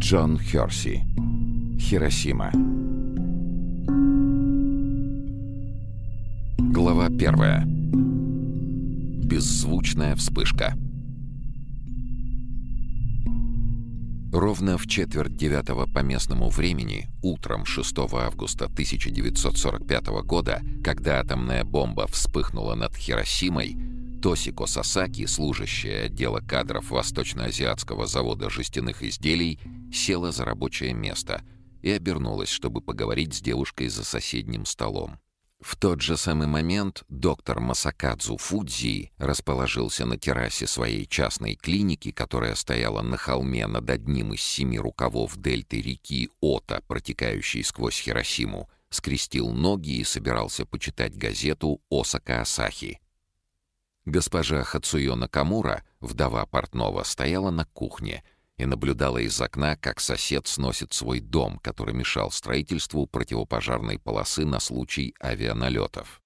Джон Херси. Хиросима. Глава первая. Беззвучная вспышка. Ровно в четверть девятого по местному времени, утром 6 августа 1945 года, когда атомная бомба вспыхнула над Хиросимой, Тосико Сасаки, служащая отдела кадров Восточно-Азиатского завода жестяных изделий, села за рабочее место и обернулась, чтобы поговорить с девушкой за соседним столом. В тот же самый момент доктор Масакадзу Фудзи расположился на террасе своей частной клиники, которая стояла на холме над одним из семи рукавов дельты реки Ота, протекающей сквозь Хиросиму, скрестил ноги и собирался почитать газету «Осака Асахи». Госпожа Хацуё Накамура, вдова портного, стояла на кухне и наблюдала из окна, как сосед сносит свой дом, который мешал строительству противопожарной полосы на случай авианалетов.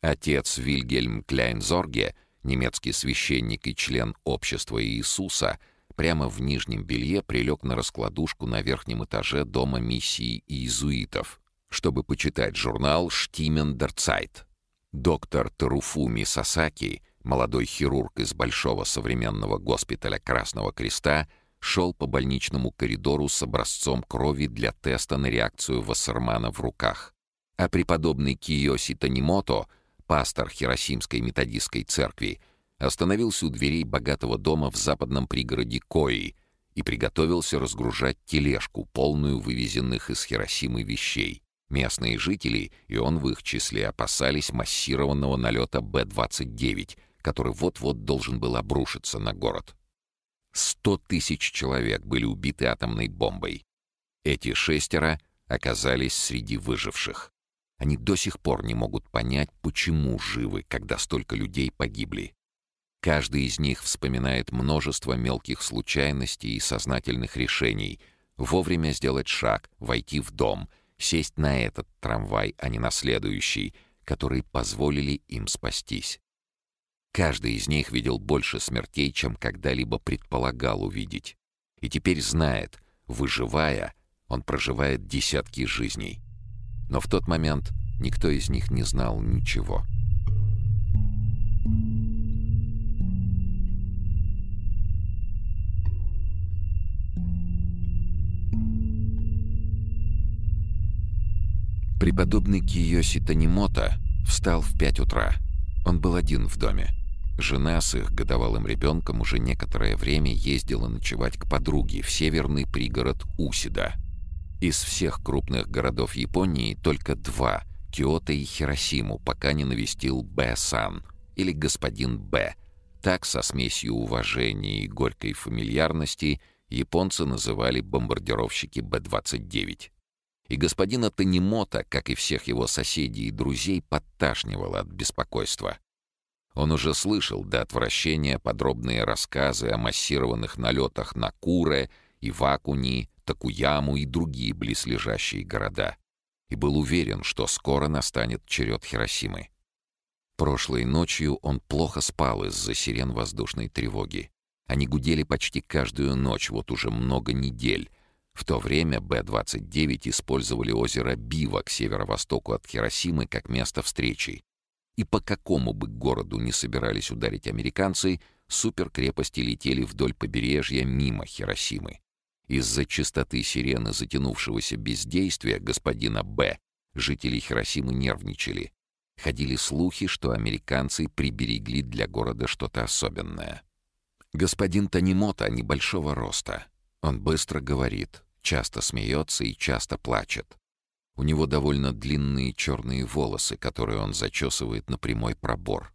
Отец Вильгельм Кляйнзорге, немецкий священник и член общества Иисуса, прямо в нижнем белье прилег на раскладушку на верхнем этаже дома миссии иезуитов, чтобы почитать журнал «Штимен дер Цайт». Доктор Таруфуми Сасаки — Молодой хирург из Большого современного госпиталя Красного Креста шел по больничному коридору с образцом крови для теста на реакцию Вассермана в руках. А преподобный Киоси Танимото, пастор Хиросимской методистской церкви, остановился у дверей богатого дома в западном пригороде Кои и приготовился разгружать тележку, полную вывезенных из Хиросимы вещей. Местные жители, и он в их числе, опасались массированного налета Б-29, который вот-вот должен был обрушиться на город. Сто тысяч человек были убиты атомной бомбой. Эти шестеро оказались среди выживших. Они до сих пор не могут понять, почему живы, когда столько людей погибли. Каждый из них вспоминает множество мелких случайностей и сознательных решений. Вовремя сделать шаг, войти в дом, сесть на этот трамвай, а не на следующий, которые позволили им спастись. Каждый из них видел больше смертей, чем когда-либо предполагал увидеть. И теперь знает, выживая, он проживает десятки жизней. Но в тот момент никто из них не знал ничего. Преподобный Киоси Танимото встал в пять утра. Он был один в доме. Жена с их годовалым ребенком уже некоторое время ездила ночевать к подруге в северный пригород Усида. Из всех крупных городов Японии только два — Киото и Хиросиму — пока не навестил Б-сан или господин Б. Так, со смесью уважения и горькой фамильярности, японцы называли бомбардировщики Б-29. И господина Танимота, как и всех его соседей и друзей, подташнивало от беспокойства — он уже слышал до отвращения подробные рассказы о массированных налетах на Куре, Ивакуни, Такуяму и другие близлежащие города и был уверен, что скоро настанет черед Хиросимы. Прошлой ночью он плохо спал из-за сирен воздушной тревоги. Они гудели почти каждую ночь, вот уже много недель. В то время Б-29 использовали озеро Бива к северо-востоку от Хиросимы как место встречи и по какому бы городу не собирались ударить американцы, суперкрепости летели вдоль побережья мимо Хиросимы. Из-за частоты сирены затянувшегося бездействия господина Б. жители Хиросимы нервничали. Ходили слухи, что американцы приберегли для города что-то особенное. Господин Танимота небольшого роста. Он быстро говорит, часто смеется и часто плачет. У него довольно длинные черные волосы, которые он зачесывает на прямой пробор.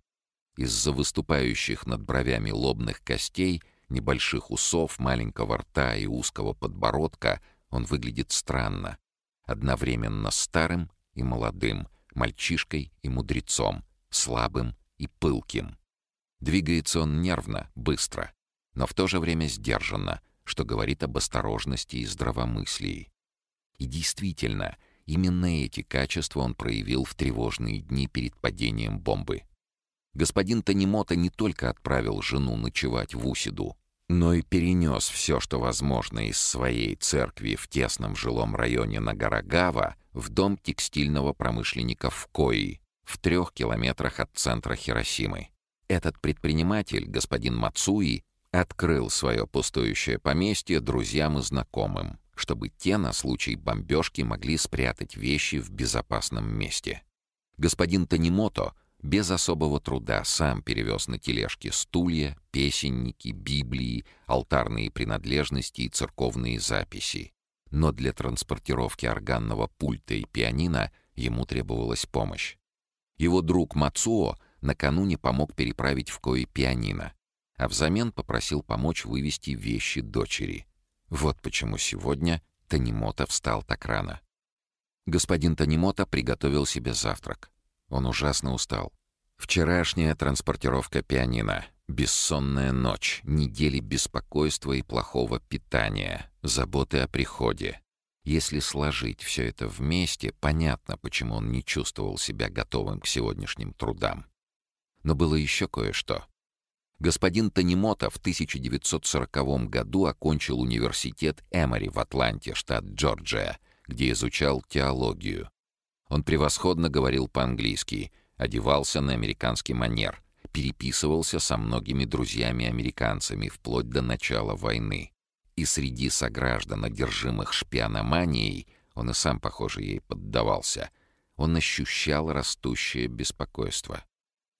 Из-за выступающих над бровями лобных костей, небольших усов, маленького рта и узкого подбородка он выглядит странно. Одновременно старым и молодым, мальчишкой и мудрецом, слабым и пылким. Двигается он нервно, быстро, но в то же время сдержанно, что говорит об осторожности и здравомыслии. И действительно — Именно эти качества он проявил в тревожные дни перед падением бомбы. Господин Танимото не только отправил жену ночевать в Усиду, но и перенес все, что возможно из своей церкви в тесном жилом районе Нагарагава в дом текстильного промышленника в Кои, в трех километрах от центра Хиросимы. Этот предприниматель, господин Мацуи, открыл свое пустующее поместье друзьям и знакомым, чтобы те на случай бомбежки могли спрятать вещи в безопасном месте. Господин Танимото без особого труда сам перевез на тележке стулья, песенники, библии, алтарные принадлежности и церковные записи. Но для транспортировки органного пульта и пианино ему требовалась помощь. Его друг Мацуо накануне помог переправить в Кои пианино, а взамен попросил помочь вывести вещи дочери. Вот почему сегодня Танимото встал так рано. Господин Танимото приготовил себе завтрак. Он ужасно устал. Вчерашняя транспортировка пианино, бессонная ночь, недели беспокойства и плохого питания, заботы о приходе. Если сложить все это вместе, понятно, почему он не чувствовал себя готовым к сегодняшним трудам. Но было еще кое-что. Господин Танимото в 1940 году окончил университет Эмори в Атланте, штат Джорджия, где изучал теологию. Он превосходно говорил по-английски, одевался на американский манер, переписывался со многими друзьями-американцами вплоть до начала войны. И среди сограждан, одержимых шпиономанией, он и сам, похоже, ей поддавался, он ощущал растущее беспокойство.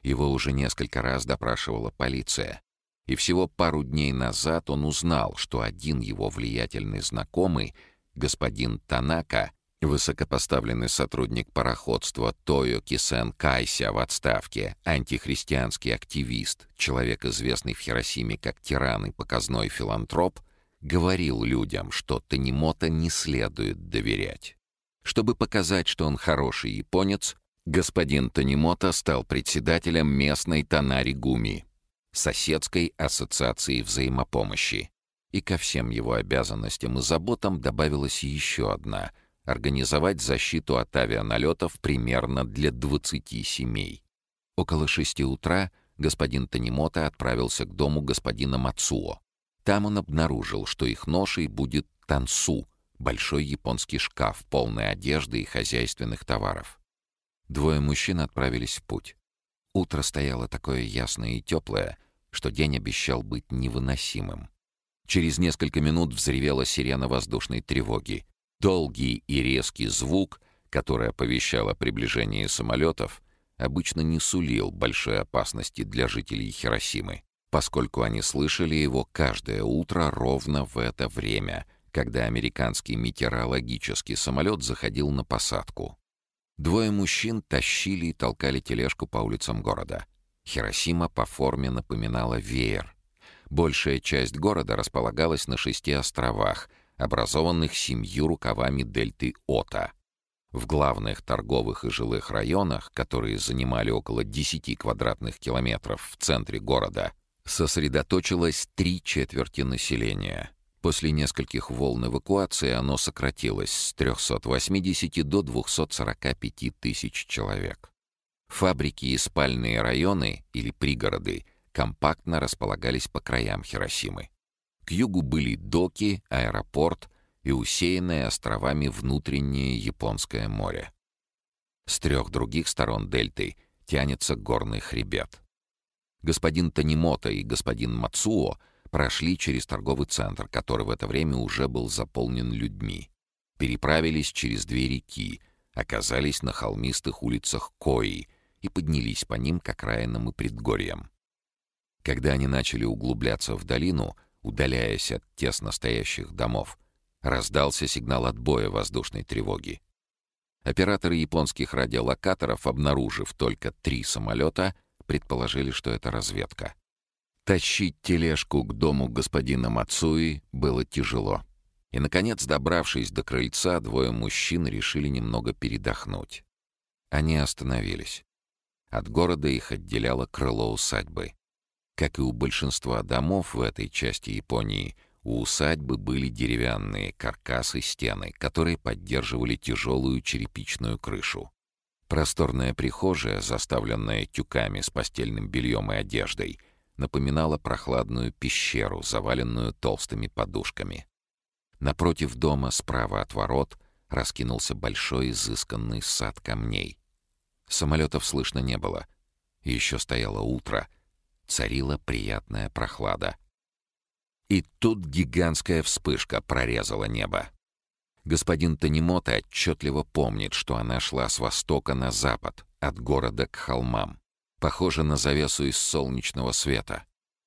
Его уже несколько раз допрашивала полиция. И всего пару дней назад он узнал, что один его влиятельный знакомый, господин Танака, высокопоставленный сотрудник пароходства Тойо Кисен Кайся в отставке, антихристианский активист, человек, известный в Хиросиме как тиран и показной филантроп, говорил людям, что Танимото не следует доверять. Чтобы показать, что он хороший японец, Господин Танимото стал председателем местной Танари Гуми, соседской ассоциации взаимопомощи. И ко всем его обязанностям и заботам добавилась еще одна — организовать защиту от авианалетов примерно для 20 семей. Около шести утра господин Танимото отправился к дому господина Мацуо. Там он обнаружил, что их ношей будет тансу — большой японский шкаф, полный одежды и хозяйственных товаров. Двое мужчин отправились в путь. Утро стояло такое ясное и теплое, что день обещал быть невыносимым. Через несколько минут взревела сирена воздушной тревоги. Долгий и резкий звук, который оповещал о приближении самолетов, обычно не сулил большой опасности для жителей Хиросимы, поскольку они слышали его каждое утро ровно в это время, когда американский метеорологический самолет заходил на посадку. Двое мужчин тащили и толкали тележку по улицам города. Хиросима по форме напоминала веер. Большая часть города располагалась на шести островах, образованных семью рукавами дельты Ота. В главных торговых и жилых районах, которые занимали около 10 квадратных километров в центре города, сосредоточилось три четверти населения — После нескольких волн эвакуации оно сократилось с 380 до 245 тысяч человек. Фабрики и спальные районы или пригороды компактно располагались по краям Хиросимы. К югу были доки, аэропорт и усеянное островами внутреннее Японское море. С трех других сторон дельты тянется горный хребет. Господин Танимото и господин Мацуо прошли через торговый центр, который в это время уже был заполнен людьми, переправились через две реки, оказались на холмистых улицах Кои и поднялись по ним к окраинам и предгорьям. Когда они начали углубляться в долину, удаляясь от тесно стоящих домов, раздался сигнал отбоя воздушной тревоги. Операторы японских радиолокаторов, обнаружив только три самолета, предположили, что это разведка. Тащить тележку к дому господина Мацуи было тяжело. И, наконец, добравшись до крыльца, двое мужчин решили немного передохнуть. Они остановились. От города их отделяло крыло усадьбы. Как и у большинства домов в этой части Японии, у усадьбы были деревянные каркасы стены, которые поддерживали тяжелую черепичную крышу. Просторная прихожая, заставленная тюками с постельным бельем и одеждой — напоминала прохладную пещеру, заваленную толстыми подушками. Напротив дома, справа от ворот, раскинулся большой изысканный сад камней. Самолетов слышно не было. Еще стояло утро. Царила приятная прохлада. И тут гигантская вспышка прорезала небо. Господин Танимота отчетливо помнит, что она шла с востока на запад, от города к холмам. Похоже на завесу из солнечного света.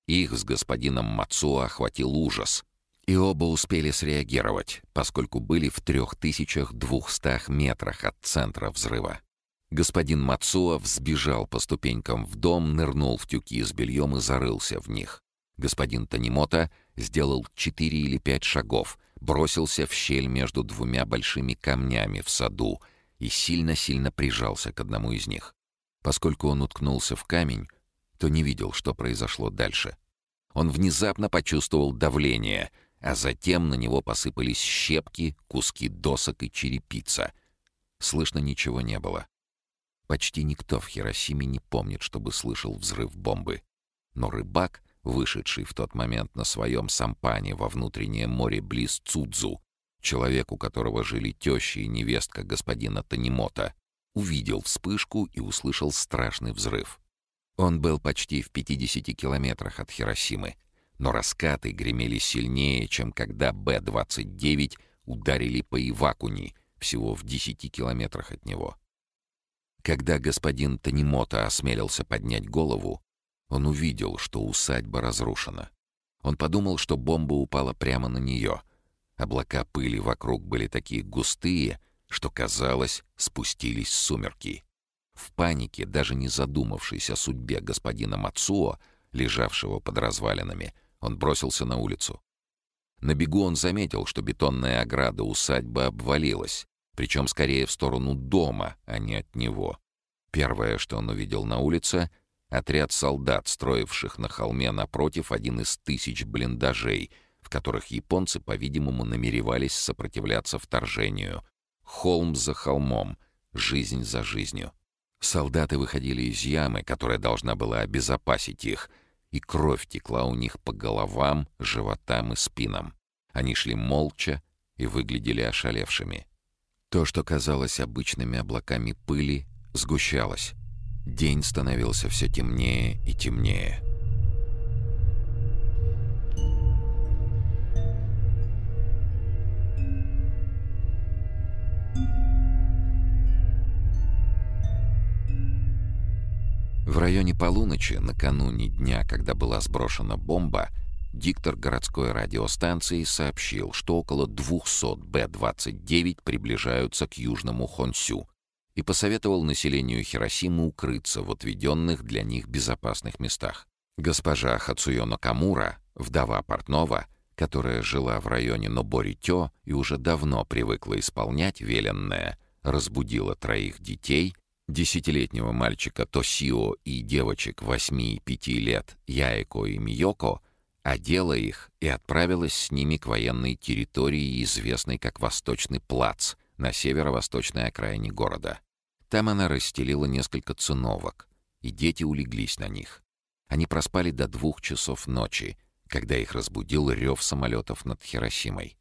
Их с господином Мацуо охватил ужас. И оба успели среагировать, поскольку были в 3200 метрах от центра взрыва. Господин Мацуо взбежал по ступенькам в дом, нырнул в тюки с бельем и зарылся в них. Господин Танимота сделал четыре или пять шагов, бросился в щель между двумя большими камнями в саду и сильно-сильно прижался к одному из них. Поскольку он уткнулся в камень, то не видел, что произошло дальше. Он внезапно почувствовал давление, а затем на него посыпались щепки, куски досок и черепица. Слышно ничего не было. Почти никто в Хиросиме не помнит, чтобы слышал взрыв бомбы. Но рыбак, вышедший в тот момент на своем сампане во внутреннее море близ Цудзу, человек, у которого жили теща и невестка господина Танимота, увидел вспышку и услышал страшный взрыв. Он был почти в 50 километрах от Хиросимы, но раскаты гремели сильнее, чем когда Б-29 ударили по Ивакуни, всего в 10 километрах от него. Когда господин Танимото осмелился поднять голову, он увидел, что усадьба разрушена. Он подумал, что бомба упала прямо на нее. Облака пыли вокруг были такие густые, что, казалось, спустились сумерки. В панике, даже не задумавшись о судьбе господина Мацуо, лежавшего под развалинами, он бросился на улицу. На бегу он заметил, что бетонная ограда усадьбы обвалилась, причем скорее в сторону дома, а не от него. Первое, что он увидел на улице — отряд солдат, строивших на холме напротив один из тысяч блиндажей, в которых японцы, по-видимому, намеревались сопротивляться вторжению. Холм за холмом, жизнь за жизнью. Солдаты выходили из ямы, которая должна была обезопасить их, и кровь текла у них по головам, животам и спинам. Они шли молча и выглядели ошалевшими. То, что казалось обычными облаками пыли, сгущалось. День становился все темнее и темнее. В районе полуночи, накануне дня, когда была сброшена бомба, диктор городской радиостанции сообщил, что около 200 Б-29 приближаются к южному Хонсю и посоветовал населению Хиросимы укрыться в отведенных для них безопасных местах. Госпожа Хацуё Камура, вдова портного, которая жила в районе Ноборитё и уже давно привыкла исполнять веленное, разбудила троих детей, десятилетнего мальчика Тосио и девочек восьми и пяти лет Яэко и Миёко — одела их и отправилась с ними к военной территории, известной как Восточный плац, на северо-восточной окраине города. Там она расстелила несколько циновок, и дети улеглись на них. Они проспали до двух часов ночи, когда их разбудил рев самолетов над Хиросимой.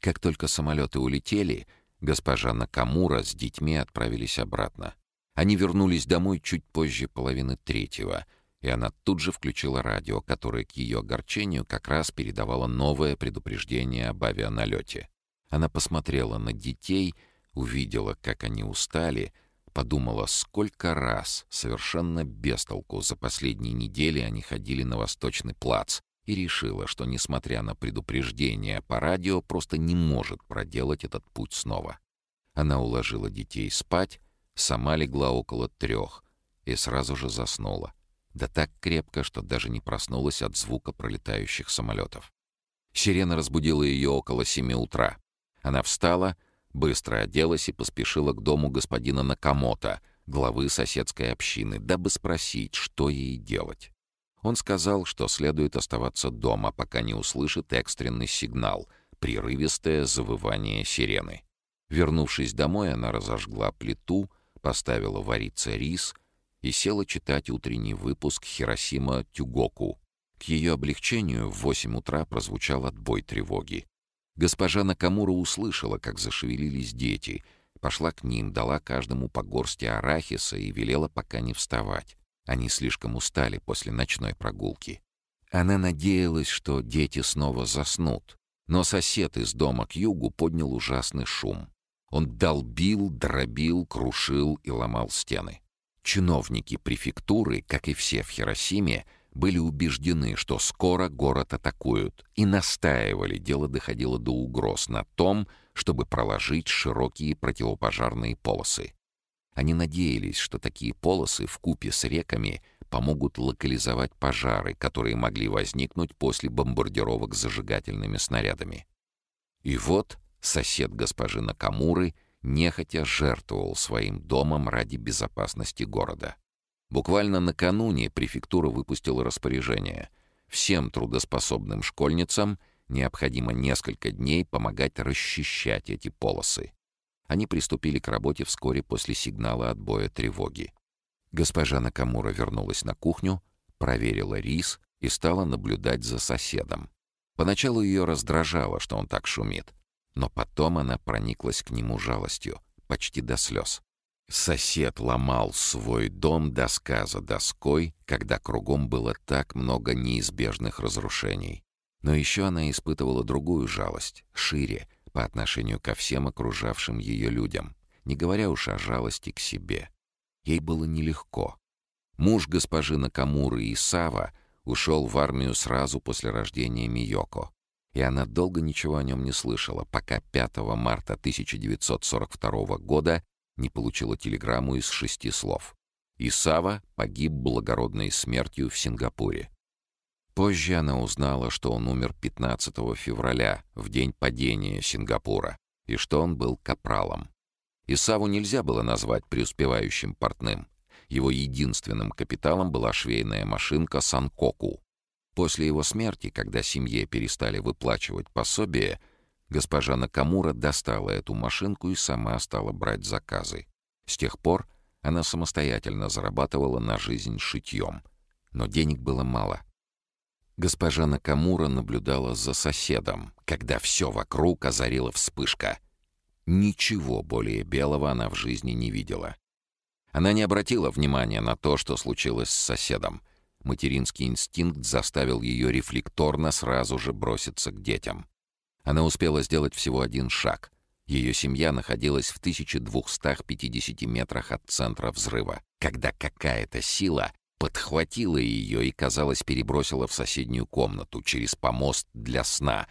Как только самолеты улетели, госпожа Накамура с детьми отправились обратно. Они вернулись домой чуть позже половины третьего — и она тут же включила радио, которое к ее огорчению как раз передавало новое предупреждение об авианалете. Она посмотрела на детей, увидела, как они устали, подумала, сколько раз, совершенно без толку, за последние недели они ходили на Восточный плац, и решила, что, несмотря на предупреждение по радио, просто не может проделать этот путь снова. Она уложила детей спать, сама легла около трех и сразу же заснула. Да так крепко, что даже не проснулась от звука пролетающих самолетов. Сирена разбудила ее около семи утра. Она встала, быстро оделась и поспешила к дому господина Накамото, главы соседской общины, дабы спросить, что ей делать. Он сказал, что следует оставаться дома, пока не услышит экстренный сигнал, прерывистое завывание сирены. Вернувшись домой, она разожгла плиту, поставила вариться рис — и села читать утренний выпуск «Хиросима Тюгоку». К ее облегчению в восемь утра прозвучал отбой тревоги. Госпожа Накамура услышала, как зашевелились дети, пошла к ним, дала каждому по горсти арахиса и велела пока не вставать. Они слишком устали после ночной прогулки. Она надеялась, что дети снова заснут, но сосед из дома к югу поднял ужасный шум. Он долбил, дробил, крушил и ломал стены. Чиновники префектуры, как и все в Хиросиме, были убеждены, что скоро город атакуют, и настаивали, дело доходило до угроз на том, чтобы проложить широкие противопожарные полосы. Они надеялись, что такие полосы в купе с реками помогут локализовать пожары, которые могли возникнуть после бомбардировок зажигательными снарядами. И вот сосед госпожи Накамуры нехотя жертвовал своим домом ради безопасности города. Буквально накануне префектура выпустила распоряжение. Всем трудоспособным школьницам необходимо несколько дней помогать расчищать эти полосы. Они приступили к работе вскоре после сигнала отбоя тревоги. Госпожа Накамура вернулась на кухню, проверила рис и стала наблюдать за соседом. Поначалу ее раздражало, что он так шумит, но потом она прониклась к нему жалостью, почти до слез. Сосед ломал свой дом доска за доской, когда кругом было так много неизбежных разрушений. Но еще она испытывала другую жалость, шире, по отношению ко всем окружавшим ее людям, не говоря уж о жалости к себе. Ей было нелегко. Муж госпожи Накамуры Исава ушел в армию сразу после рождения Миёко, и она долго ничего о нем не слышала, пока 5 марта 1942 года не получила телеграмму из шести слов. Исава погиб благородной смертью в Сингапуре. Позже она узнала, что он умер 15 февраля, в день падения Сингапура, и что он был капралом. Исаву нельзя было назвать преуспевающим портным. Его единственным капиталом была швейная машинка Санкоку. После его смерти, когда семье перестали выплачивать пособие, госпожа Накамура достала эту машинку и сама стала брать заказы. С тех пор она самостоятельно зарабатывала на жизнь шитьем. Но денег было мало — Госпожа Накамура наблюдала за соседом, когда все вокруг озарила вспышка. Ничего более белого она в жизни не видела. Она не обратила внимания на то, что случилось с соседом. Материнский инстинкт заставил ее рефлекторно сразу же броситься к детям. Она успела сделать всего один шаг. Ее семья находилась в 1250 метрах от центра взрыва, когда какая-то сила подхватила ее и, казалось, перебросила в соседнюю комнату через помост для сна,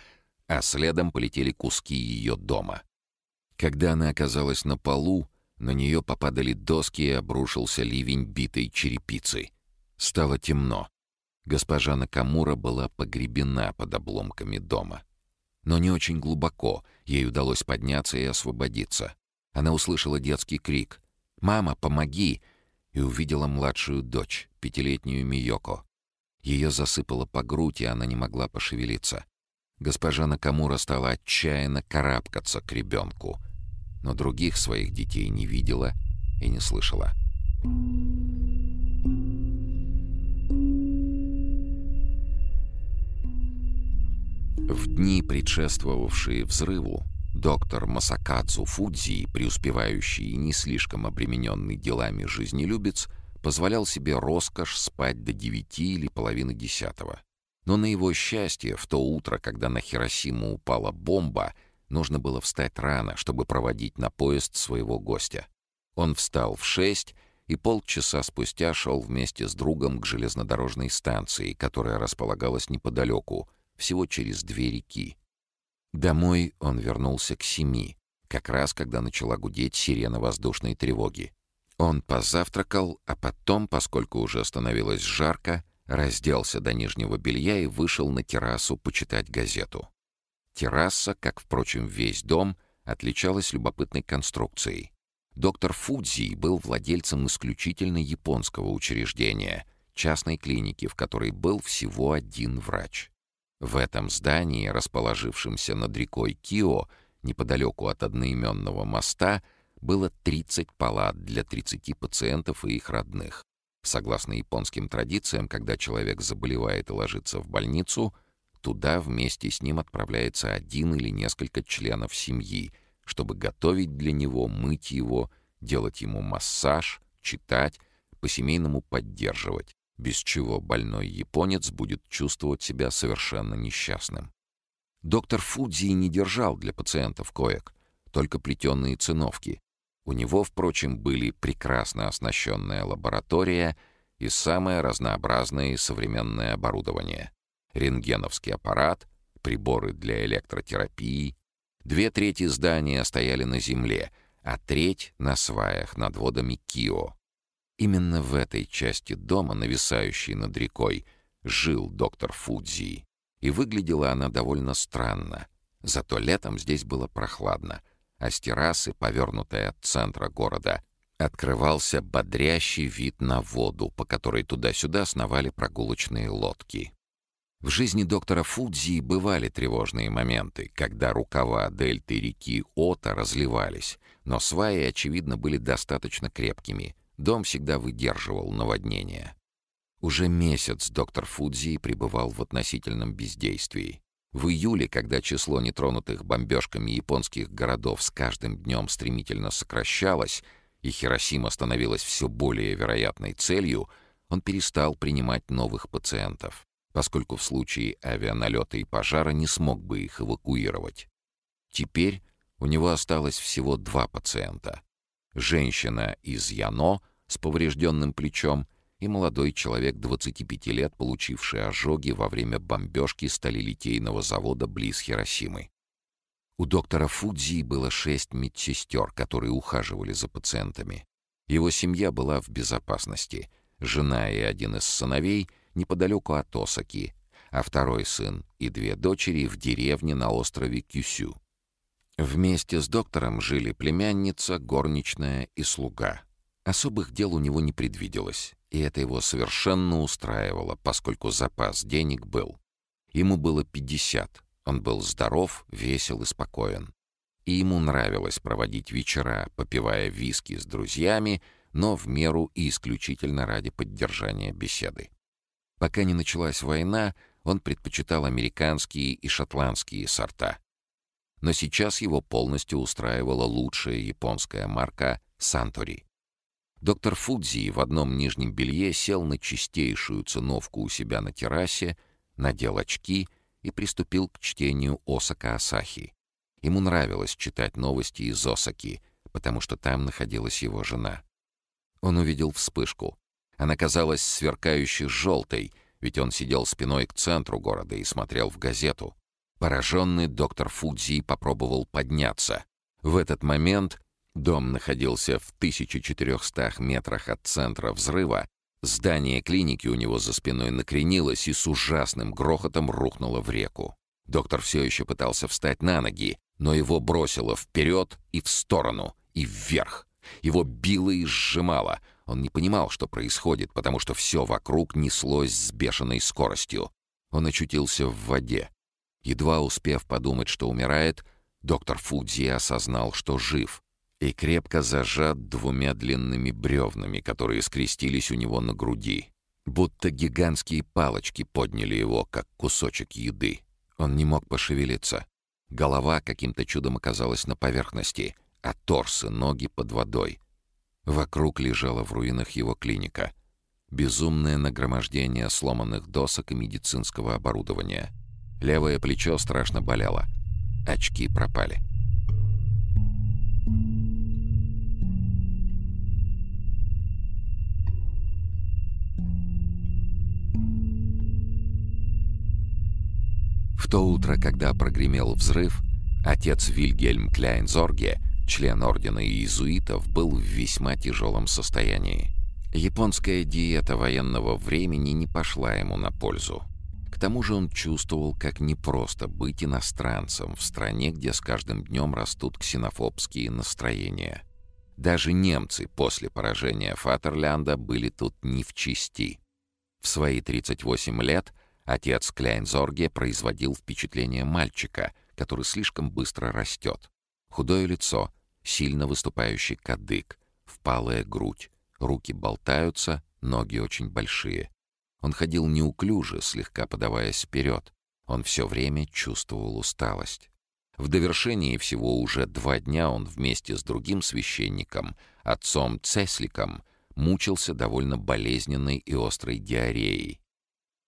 а следом полетели куски ее дома. Когда она оказалась на полу, на нее попадали доски и обрушился ливень битой черепицы. Стало темно. Госпожа Накамура была погребена под обломками дома. Но не очень глубоко, ей удалось подняться и освободиться. Она услышала детский крик «Мама, помоги!» и увидела младшую дочь, пятилетнюю Миёко. Ее засыпало по грудь, и она не могла пошевелиться. Госпожа Накамура стала отчаянно карабкаться к ребенку, но других своих детей не видела и не слышала. В дни, предшествовавшие взрыву, Доктор Масакадзу Фудзи, преуспевающий и не слишком обремененный делами жизнелюбец, позволял себе роскошь спать до девяти или половины десятого. Но на его счастье, в то утро, когда на Хиросиму упала бомба, нужно было встать рано, чтобы проводить на поезд своего гостя. Он встал в шесть и полчаса спустя шел вместе с другом к железнодорожной станции, которая располагалась неподалеку, всего через две реки. Домой он вернулся к семи, как раз когда начала гудеть сирена воздушной тревоги. Он позавтракал, а потом, поскольку уже становилось жарко, разделся до нижнего белья и вышел на террасу почитать газету. Терраса, как, впрочем, весь дом, отличалась любопытной конструкцией. Доктор Фудзи был владельцем исключительно японского учреждения, частной клиники, в которой был всего один врач. В этом здании, расположившемся над рекой Кио, неподалеку от одноименного моста, было 30 палат для 30 пациентов и их родных. Согласно японским традициям, когда человек заболевает и ложится в больницу, туда вместе с ним отправляется один или несколько членов семьи, чтобы готовить для него, мыть его, делать ему массаж, читать, по-семейному поддерживать, без чего больной японец будет чувствовать себя совершенно несчастным. Доктор Фудзи не держал для пациентов коек, только плетеные циновки, у него, впрочем, были прекрасно оснащенная лаборатория и самое разнообразное современное оборудование. Рентгеновский аппарат, приборы для электротерапии. Две трети здания стояли на земле, а треть — на сваях над водами Кио. Именно в этой части дома, нависающей над рекой, жил доктор Фудзи. И выглядела она довольно странно. Зато летом здесь было прохладно — а с террасы, повернутой от центра города, открывался бодрящий вид на воду, по которой туда-сюда сновали прогулочные лодки. В жизни доктора Фудзи бывали тревожные моменты, когда рукава дельты реки Ота разливались, но сваи, очевидно, были достаточно крепкими. Дом всегда выдерживал наводнения. Уже месяц доктор Фудзи пребывал в относительном бездействии. В июле, когда число нетронутых бомбежками японских городов с каждым днем стремительно сокращалось, и Хиросима становилась все более вероятной целью, он перестал принимать новых пациентов, поскольку в случае авианалета и пожара не смог бы их эвакуировать. Теперь у него осталось всего два пациента. Женщина из Яно с поврежденным плечом и молодой человек 25 лет, получивший ожоги во время бомбежки сталелитейного завода близ Хиросимы. У доктора Фудзи было шесть медсестер, которые ухаживали за пациентами. Его семья была в безопасности. Жена и один из сыновей неподалеку от Осаки, а второй сын и две дочери в деревне на острове Кюсю. Вместе с доктором жили племянница, горничная и слуга. Особых дел у него не предвиделось и это его совершенно устраивало, поскольку запас денег был. Ему было 50, он был здоров, весел и спокоен. И ему нравилось проводить вечера, попивая виски с друзьями, но в меру и исключительно ради поддержания беседы. Пока не началась война, он предпочитал американские и шотландские сорта. Но сейчас его полностью устраивала лучшая японская марка «Сантори». Доктор Фудзи в одном нижнем белье сел на чистейшую циновку у себя на террасе, надел очки и приступил к чтению Осака Асахи. Ему нравилось читать новости из Осаки, потому что там находилась его жена. Он увидел вспышку. Она казалась сверкающей желтой, ведь он сидел спиной к центру города и смотрел в газету. Пораженный доктор Фудзи попробовал подняться. В этот момент Дом находился в 1400 метрах от центра взрыва. Здание клиники у него за спиной накренилось и с ужасным грохотом рухнуло в реку. Доктор все еще пытался встать на ноги, но его бросило вперед и в сторону, и вверх. Его било и сжимало. Он не понимал, что происходит, потому что все вокруг неслось с бешеной скоростью. Он очутился в воде. Едва успев подумать, что умирает, доктор Фудзи осознал, что жив — и крепко зажат двумя длинными бревнами, которые скрестились у него на груди. Будто гигантские палочки подняли его, как кусочек еды. Он не мог пошевелиться. Голова каким-то чудом оказалась на поверхности, а торс и ноги под водой. Вокруг лежала в руинах его клиника. Безумное нагромождение сломанных досок и медицинского оборудования. Левое плечо страшно болело. Очки пропали. В то утро, когда прогремел взрыв, отец Вильгельм Кляйнзорге, член ордена иезуитов, был в весьма тяжелом состоянии. Японская диета военного времени не пошла ему на пользу. К тому же он чувствовал, как непросто быть иностранцем в стране, где с каждым днем растут ксенофобские настроения. Даже немцы после поражения Фатерлянда были тут не в чести. В свои 38 лет Отец Кляйнзорге производил впечатление мальчика, который слишком быстро растет. Худое лицо, сильно выступающий кадык, впалая грудь, руки болтаются, ноги очень большие. Он ходил неуклюже, слегка подаваясь вперед. Он все время чувствовал усталость. В довершении всего уже два дня он вместе с другим священником, отцом Цесликом, мучился довольно болезненной и острой диареей.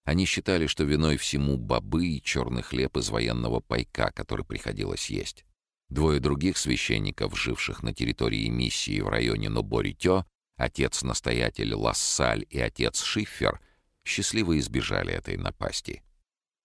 Они считали, что виной всему бобы и черный хлеб из военного пайка, который приходилось есть. Двое других священников, живших на территории миссии в районе Ноборитё, отец-настоятель Лассаль и отец Шиффер, счастливо избежали этой напасти.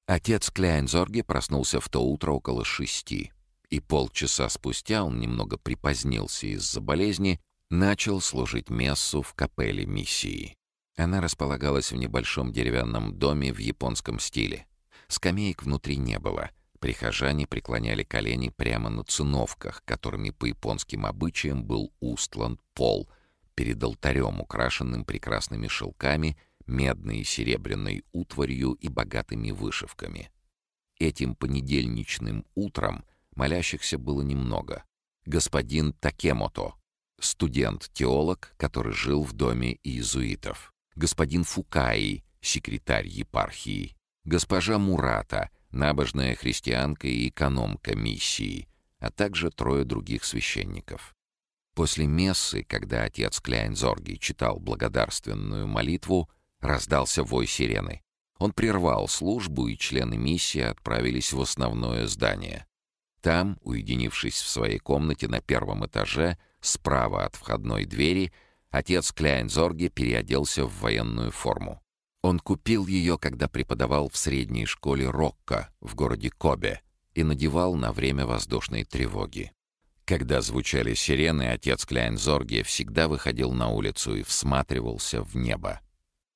Отец Кляйнзорге проснулся в то утро около шести, и полчаса спустя он немного припозднился из-за болезни, начал служить мессу в капелле миссии. Она располагалась в небольшом деревянном доме в японском стиле. Скамеек внутри не было. Прихожане преклоняли колени прямо на циновках, которыми по японским обычаям был устлан пол, перед алтарем, украшенным прекрасными шелками, медной и серебряной утварью и богатыми вышивками. Этим понедельничным утром молящихся было немного. Господин Такемото, студент-теолог, который жил в доме иезуитов господин Фукаи, секретарь епархии, госпожа Мурата, набожная христианка и экономка миссии, а также трое других священников. После мессы, когда отец Кляйнзорги читал благодарственную молитву, раздался вой сирены. Он прервал службу, и члены миссии отправились в основное здание. Там, уединившись в своей комнате на первом этаже, справа от входной двери — Отец Кляйнзорге переоделся в военную форму. Он купил ее, когда преподавал в средней школе Рокко в городе Кобе и надевал на время воздушной тревоги. Когда звучали сирены, отец Кляйнзорге всегда выходил на улицу и всматривался в небо.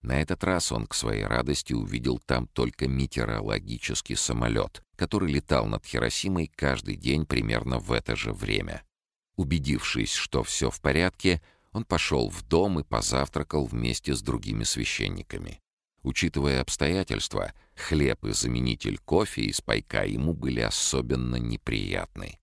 На этот раз он к своей радости увидел там только метеорологический самолет, который летал над Хиросимой каждый день примерно в это же время. Убедившись, что все в порядке, он пошел в дом и позавтракал вместе с другими священниками. Учитывая обстоятельства, хлеб и заменитель кофе из пайка ему были особенно неприятны.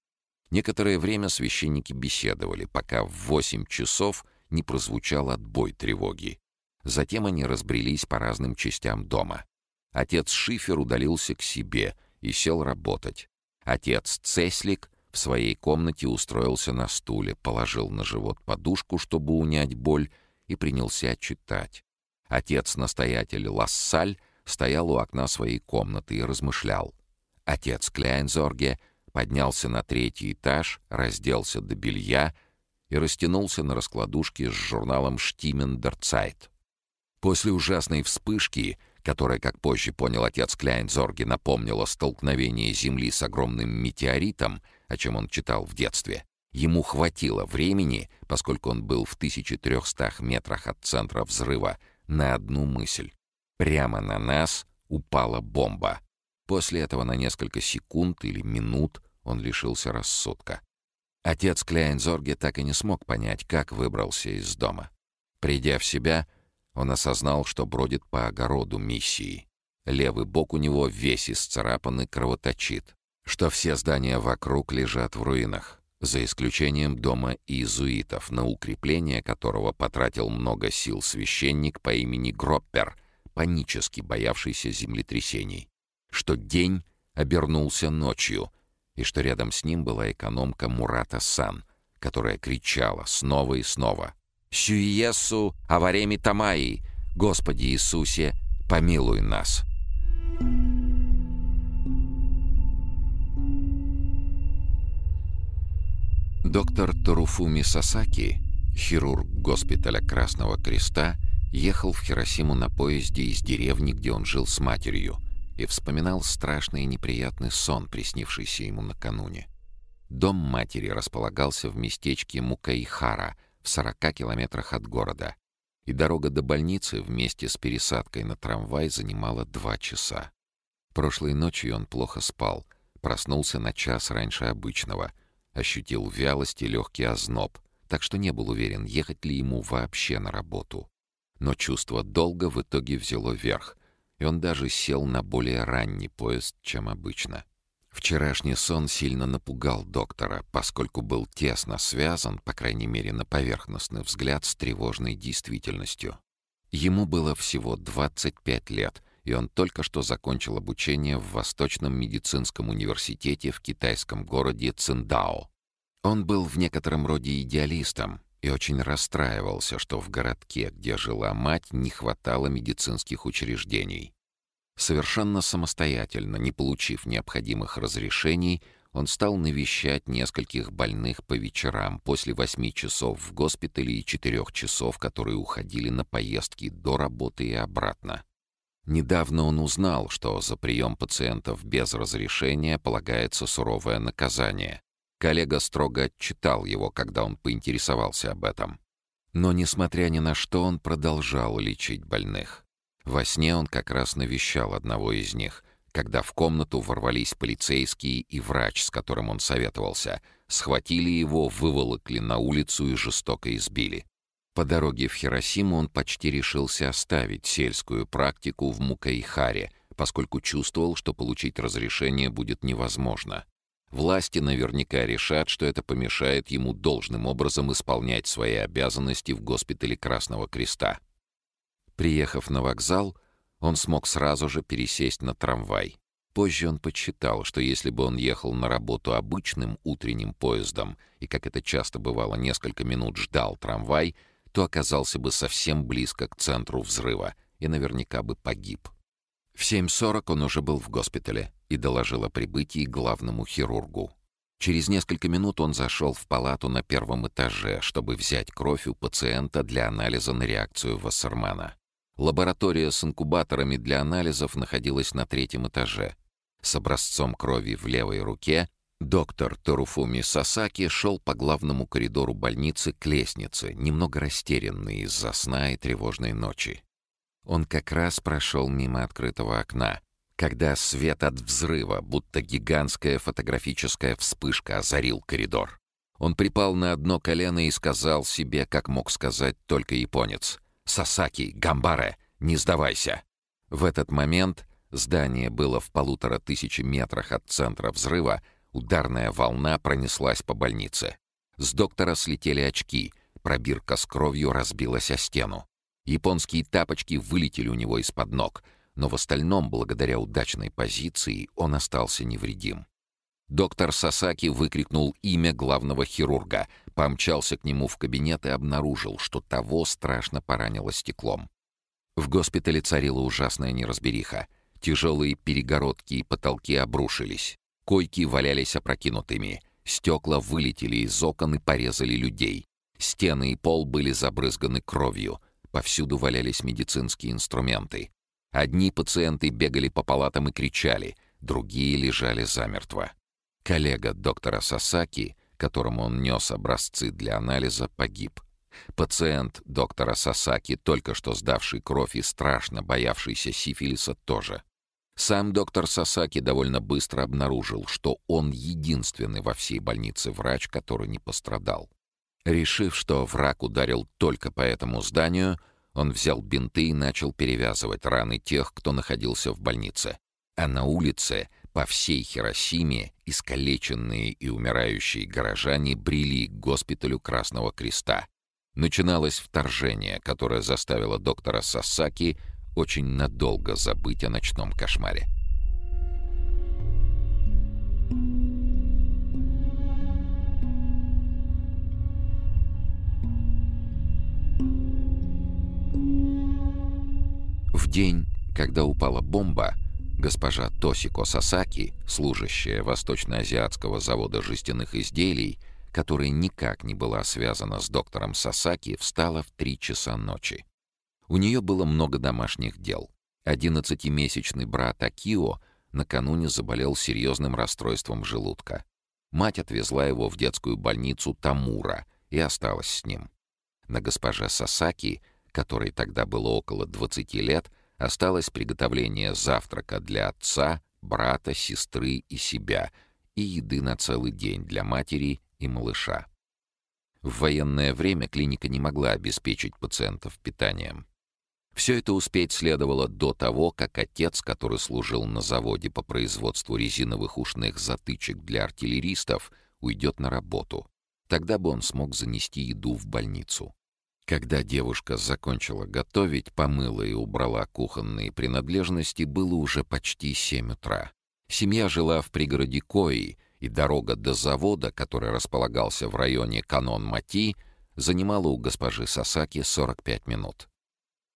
Некоторое время священники беседовали, пока в восемь часов не прозвучал отбой тревоги. Затем они разбрелись по разным частям дома. Отец Шифер удалился к себе и сел работать. Отец Цеслик своей комнате устроился на стуле, положил на живот подушку, чтобы унять боль, и принялся читать. Отец-настоятель Лассаль стоял у окна своей комнаты и размышлял. Отец Кляйнзорге поднялся на третий этаж, разделся до белья и растянулся на раскладушке с журналом «Штимен Дерцайт». После ужасной вспышки, которая, как позже понял отец Кляйнзорге, напомнила столкновение Земли с огромным метеоритом — о чем он читал в детстве. Ему хватило времени, поскольку он был в 1300 метрах от центра взрыва, на одну мысль. Прямо на нас упала бомба. После этого на несколько секунд или минут он лишился рассудка. Отец Кляйнзорге так и не смог понять, как выбрался из дома. Придя в себя, он осознал, что бродит по огороду миссии. Левый бок у него весь исцарапан и кровоточит что все здания вокруг лежат в руинах, за исключением дома иезуитов, на укрепление которого потратил много сил священник по имени Гроппер, панически боявшийся землетрясений, что день обернулся ночью, и что рядом с ним была экономка Мурата Сан, которая кричала снова и снова «Сюиесу авареми Тамаи! Господи Иисусе, помилуй нас!» Доктор Торуфуми Сасаки, хирург госпиталя Красного Креста, ехал в Хиросиму на поезде из деревни, где он жил с матерью, и вспоминал страшный и неприятный сон, приснившийся ему накануне. Дом матери располагался в местечке Мукаихара в 40 километрах от города, и дорога до больницы вместе с пересадкой на трамвай занимала два часа. Прошлой ночью он плохо спал, проснулся на час раньше обычного — Ощутил вялость и легкий озноб, так что не был уверен, ехать ли ему вообще на работу. Но чувство долга в итоге взяло верх, и он даже сел на более ранний поезд, чем обычно. Вчерашний сон сильно напугал доктора, поскольку был тесно связан, по крайней мере на поверхностный взгляд, с тревожной действительностью. Ему было всего 25 лет, и он только что закончил обучение в Восточном медицинском университете в китайском городе Циндао. Он был в некотором роде идеалистом и очень расстраивался, что в городке, где жила мать, не хватало медицинских учреждений. Совершенно самостоятельно, не получив необходимых разрешений, он стал навещать нескольких больных по вечерам после восьми часов в госпитале и четырех часов, которые уходили на поездки до работы и обратно. Недавно он узнал, что за прием пациентов без разрешения полагается суровое наказание. Коллега строго отчитал его, когда он поинтересовался об этом. Но, несмотря ни на что, он продолжал лечить больных. Во сне он как раз навещал одного из них, когда в комнату ворвались полицейские и врач, с которым он советовался, схватили его, выволокли на улицу и жестоко избили. По дороге в Хиросиму он почти решился оставить сельскую практику в Мукаихаре, поскольку чувствовал, что получить разрешение будет невозможно. Власти наверняка решат, что это помешает ему должным образом исполнять свои обязанности в госпитале Красного Креста. Приехав на вокзал, он смог сразу же пересесть на трамвай. Позже он подсчитал, что если бы он ехал на работу обычным утренним поездом и, как это часто бывало, несколько минут ждал трамвай, то оказался бы совсем близко к центру взрыва и наверняка бы погиб. В 7.40 он уже был в госпитале и доложил о прибытии главному хирургу. Через несколько минут он зашел в палату на первом этаже, чтобы взять кровь у пациента для анализа на реакцию Вассермана. Лаборатория с инкубаторами для анализов находилась на третьем этаже. С образцом крови в левой руке доктор Торуфуми Сасаки шел по главному коридору больницы к лестнице, немного растерянный из-за сна и тревожной ночи. Он как раз прошел мимо открытого окна, когда свет от взрыва, будто гигантская фотографическая вспышка, озарил коридор. Он припал на одно колено и сказал себе, как мог сказать только японец — Сасаки, Гамбаре, не сдавайся!» В этот момент здание было в полутора тысячи метрах от центра взрыва, ударная волна пронеслась по больнице. С доктора слетели очки, пробирка с кровью разбилась о стену. Японские тапочки вылетели у него из-под ног, но в остальном, благодаря удачной позиции, он остался невредим. Доктор Сасаки выкрикнул имя главного хирурга, помчался к нему в кабинет и обнаружил, что того страшно поранило стеклом. В госпитале царила ужасная неразбериха. Тяжелые перегородки и потолки обрушились. Койки валялись опрокинутыми. Стекла вылетели из окон и порезали людей. Стены и пол были забрызганы кровью. Повсюду валялись медицинские инструменты. Одни пациенты бегали по палатам и кричали, другие лежали замертво. Коллега доктора Сасаки, которому он нес образцы для анализа, погиб. Пациент доктора Сасаки, только что сдавший кровь и страшно боявшийся сифилиса, тоже. Сам доктор Сасаки довольно быстро обнаружил, что он единственный во всей больнице врач, который не пострадал. Решив, что враг ударил только по этому зданию, он взял бинты и начал перевязывать раны тех, кто находился в больнице. А на улице по всей Хиросиме искалеченные и умирающие горожане брели к госпиталю Красного Креста. Начиналось вторжение, которое заставило доктора Сасаки очень надолго забыть о ночном кошмаре. В день, когда упала бомба, Госпожа Тосико Сасаки, служащая Восточно-Азиатского завода жестяных изделий, которая никак не была связана с доктором Сасаки, встала в три часа ночи. У нее было много домашних дел. Одиннадцатимесячный брат Акио накануне заболел серьезным расстройством желудка. Мать отвезла его в детскую больницу Тамура и осталась с ним. На госпоже Сасаки, которой тогда было около 20 лет, Осталось приготовление завтрака для отца, брата, сестры и себя, и еды на целый день для матери и малыша. В военное время клиника не могла обеспечить пациентов питанием. Все это успеть следовало до того, как отец, который служил на заводе по производству резиновых ушных затычек для артиллеристов, уйдет на работу. Тогда бы он смог занести еду в больницу. Когда девушка закончила готовить, помыла и убрала кухонные принадлежности, было уже почти семь утра. Семья жила в пригороде Кои, и дорога до завода, который располагался в районе Канон-Мати, занимала у госпожи Сасаки 45 минут.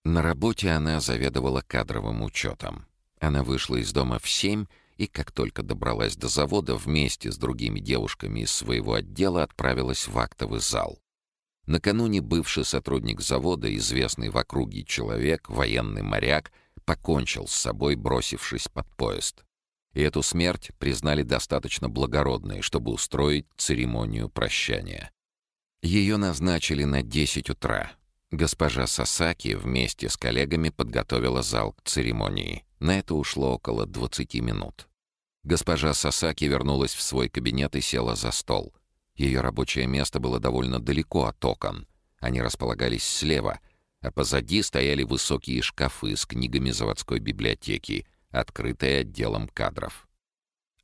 На работе она заведовала кадровым учетом. Она вышла из дома в семь и, как только добралась до завода, вместе с другими девушками из своего отдела отправилась в актовый зал. Накануне бывший сотрудник завода, известный в округе человек, военный моряк, покончил с собой, бросившись под поезд. И эту смерть признали достаточно благородной, чтобы устроить церемонию прощания. Ее назначили на 10 утра. Госпожа Сасаки вместе с коллегами подготовила зал к церемонии. На это ушло около 20 минут. Госпожа Сасаки вернулась в свой кабинет и села за стол. Ее рабочее место было довольно далеко от окон. Они располагались слева, а позади стояли высокие шкафы с книгами заводской библиотеки, открытые отделом кадров.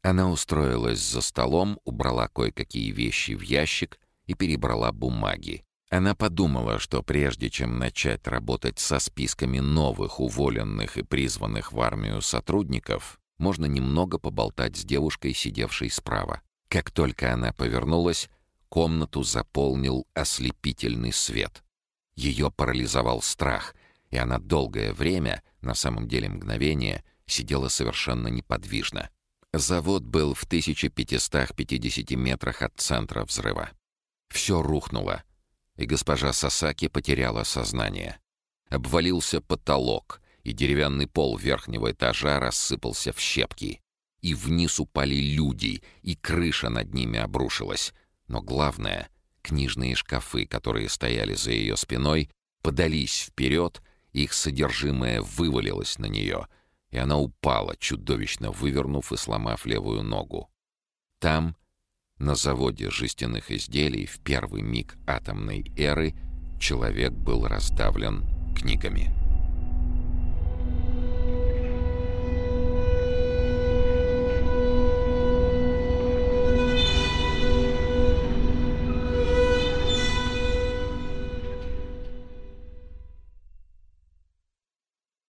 Она устроилась за столом, убрала кое-какие вещи в ящик и перебрала бумаги. Она подумала, что прежде чем начать работать со списками новых уволенных и призванных в армию сотрудников, можно немного поболтать с девушкой, сидевшей справа. Как только она повернулась, комнату заполнил ослепительный свет. Ее парализовал страх, и она долгое время, на самом деле мгновение, сидела совершенно неподвижно. Завод был в 1550 метрах от центра взрыва. Все рухнуло, и госпожа Сасаки потеряла сознание. Обвалился потолок, и деревянный пол верхнего этажа рассыпался в щепки. И вниз упали люди, и крыша над ними обрушилась. Но главное, книжные шкафы, которые стояли за ее спиной, подались вперед, их содержимое вывалилось на нее, и она упала, чудовищно вывернув и сломав левую ногу. Там, на заводе жестяных изделий, в первый миг атомной эры, человек был раздавлен книгами.